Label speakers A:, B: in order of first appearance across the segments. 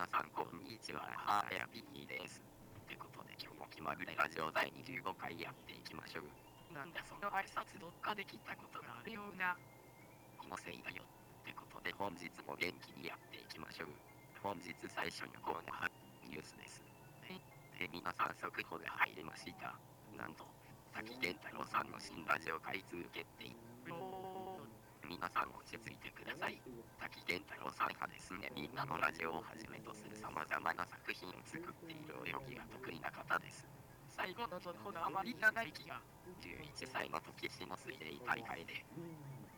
A: 皆さんこんにちは、はーやぴーです。ってことで今日も気まぐれラジオ第25回やっていきましょう。なんだその挨拶どっかで聞いたことがあるような。気のせいだよ。ってことで本日も元気にやっていきましょう。本日最初のコーナーはニュースです。え、え皆さん速報が入りました。なんと、滝健太郎さんの新ラジオ開通決定。てください。滝健太郎さんがですね、みんなのラジオをはじめとする様々な作品を作っている泳ぎが得意な方です。最後の情報があまり長い気が、11歳の時死の水泳大会で、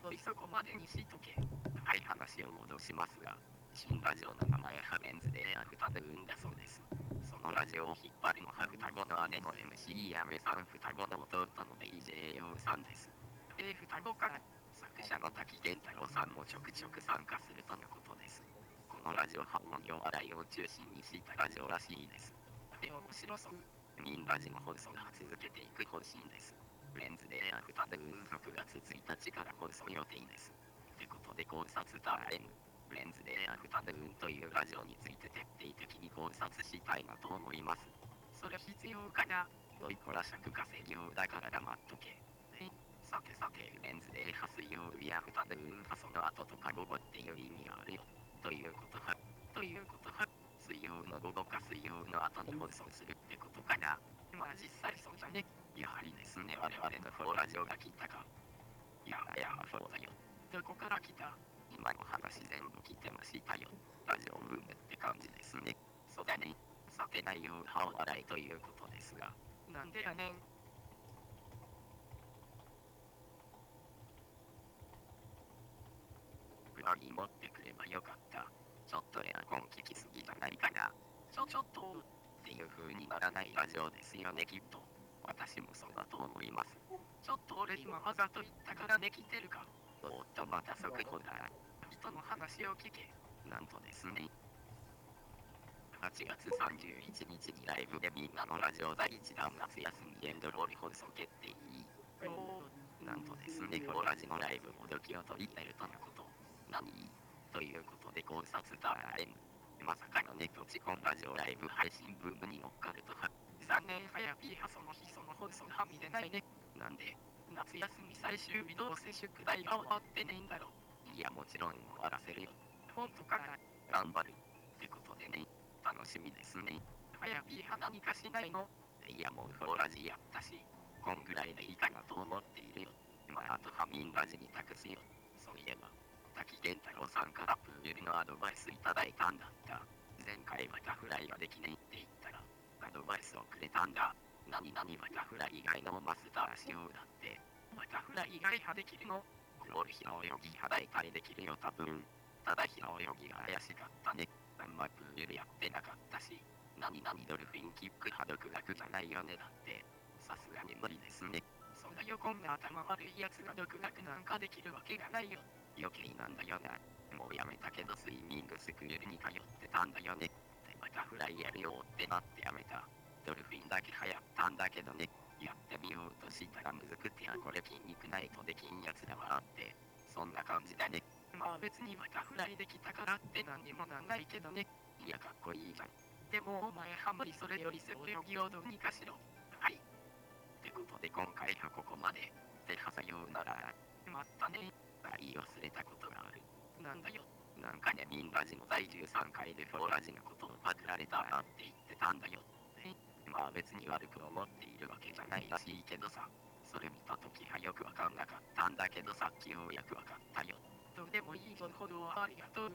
A: おいそこまでにしとけ。はい、話を戻しますが、新ラジオの名前はメンズでアフタヌーンだそうです。そのラジオを引っ張るのは双子の姉の MC やめさん、双子の弟の DJ ヨウさんです。えー、双子から作者の滝健太郎さんもちょくちょく参加するとのことです。このラジオは音量笑いを中心にしたラジオらしいです。で、面白そう。ミンラジの放送が続けていく方針です。レンズでアフタヌーン6月1日から放送予定です。ってことで考察タイム。レンズでアフタヌーンというラジオについて徹底的に考察したいなと思います。それ必要かなどいこら尺稼ぎ用だから黙っとけ。さてさて、レンズでは水曜日やアフタヌーンはその後とか午後っていう意味があるよ。ということは、ということは、水曜の午後か水曜の後に放送するってことかな。まあ実際そうじゃね。やはりですね、我々のフォーラジオが来たか。いやいや、そうだよ。どこから来た今の話全部聞いてましたよ。ラジオブームって感じですね。そうだね。さて内容はお笑いということですが。なんでやねん。上着持ってくればよかった。ちょっとエアコン効きすぎじゃないかな。ちょちょっと、っていう風にならないラジオですよね、きっと。私もそうだと思います。ちょっと俺今わざと言ったからできてるか。おっとまた速報だ。人の話を聞け。なんとですね。8月31日にライブでみんなのラジオ第1弾夏休みエンドロール放送決定。なんとですね、フォーラジのライブもどきを取り入れるとのこと。何ということで考察タイム。まさかのね、プチコンラジオライブ配信ブームに乗っかるとは。残念、はやピーハその日その放送は見れないね。なんで、夏休み最終日どうせ宿題が終わってねえんだろ。いや、もちろん終わらせるよ。本当かな頑張る。ってことでね、楽しみですね。はやピーハ何かしないのいや、もうフォーラジやったし、こんぐらいでいいかなと思っているよ。まあ、あとはミンラジに託すよ。そういえば、滝健太郎さんからプールのアドバイスいただいたんだった。前回バタフライができないって言ったら、アドバイスをくれたんだ。何々バタフライ以外のマスターしようだって。バタフライ以外派できるの？クロール平泳ぎ派大体できるよ多分。ただ平泳ぎが怪しかったね。あんまプールやってなかったし。何々ドルフィンキック派独学じゃないよねだって。さすがに無理ですね。こんな頭悪いやつが独学なんかできるわけがないよ。余計なんだよな。もうやめたけどスイミングスクールに通ってたんだよね。で、バタフライやるよってなってやめた。ドルフィンだけ流行ったんだけどね。やってみようとしたらむずくてやこれ筋肉ないとできんやつだわって。そんな感じだね。まあ別にバタフライできたからって何にもなんないけどね。いやかっこいいじゃん。でもお前は無理それより背泳ぎをどうにかしろ。はい。ってことで今回はここまで。ではさようなら。まったね。言い忘れたことがある。なんだよ。なんかね、ミンラジの第13回でフォーラジのことをパクられたなって言ってたんだよ。えまあ別に悪く思っているわけじゃないらしいけどさ。それ見た時はよくわかんなかったんだけどさっきようやくわかったよ。どうでもいいぞほどありがとう。